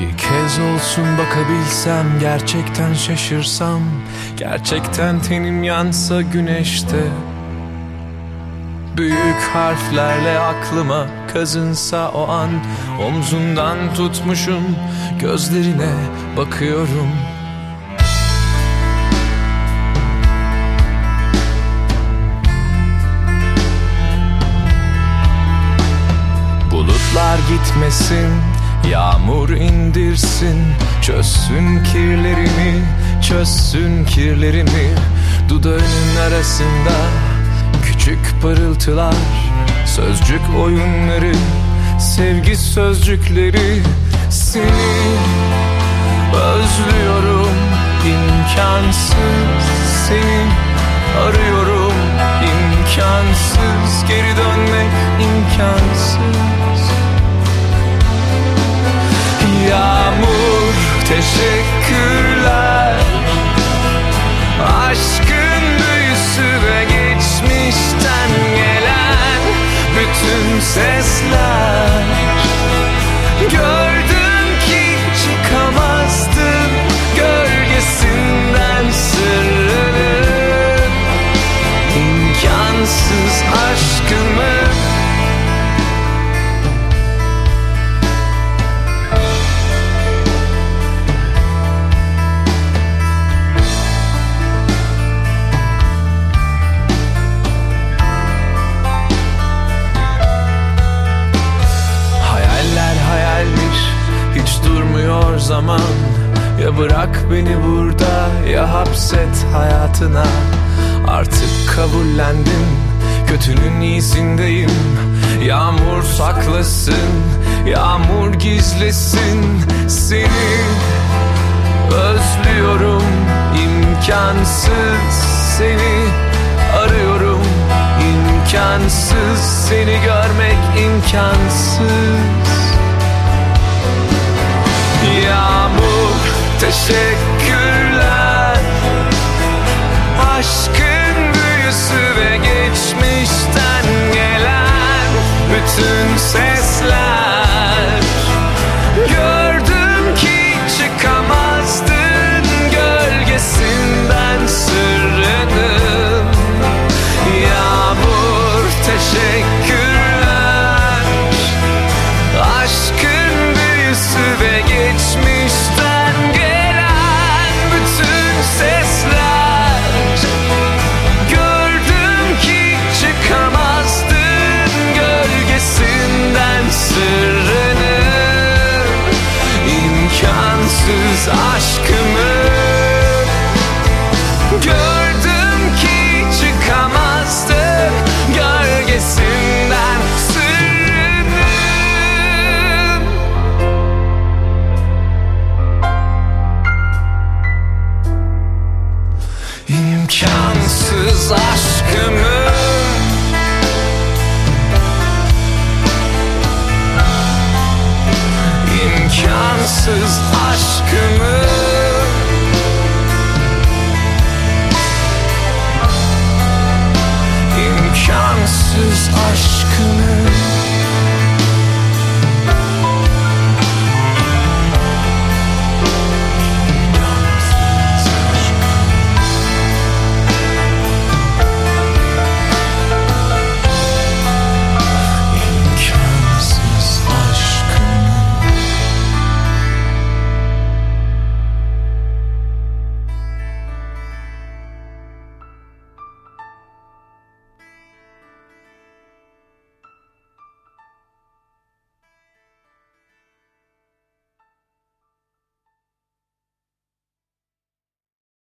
biraz olsun bakabilsem Gerçekten şaşırsam Gerçekten tenim yansa güneşte. Büyük harflerle aklıma kazınsa o an Omzundan tutmuşum gözlerine bakıyorum. Bulutlar gitmesin Yağmur indirsin Çözsün kirlerimi Çözsün kirlerimi. Dudağının arasında Küçük parıltılar Sözcük oyunları Sevgi sözcükleri. Seni Özlüyorum imkansız Seni se slash. Go bırak beni burada Ya hapset hayatına. Artık kabullendim Kötünün iyisindeyim. Yağmur saklasın Yağmur gizlesin Seni. Özlüyorum imkansız Seni. Arıyorum imkansız Seni görmek imkansız. Yağmur Teşekkür aşkımı. Gördüm ki çıkamazdın gölgesinden sırrını İmkansız aşkımı imkansız aşkımı. İmkansız aşkını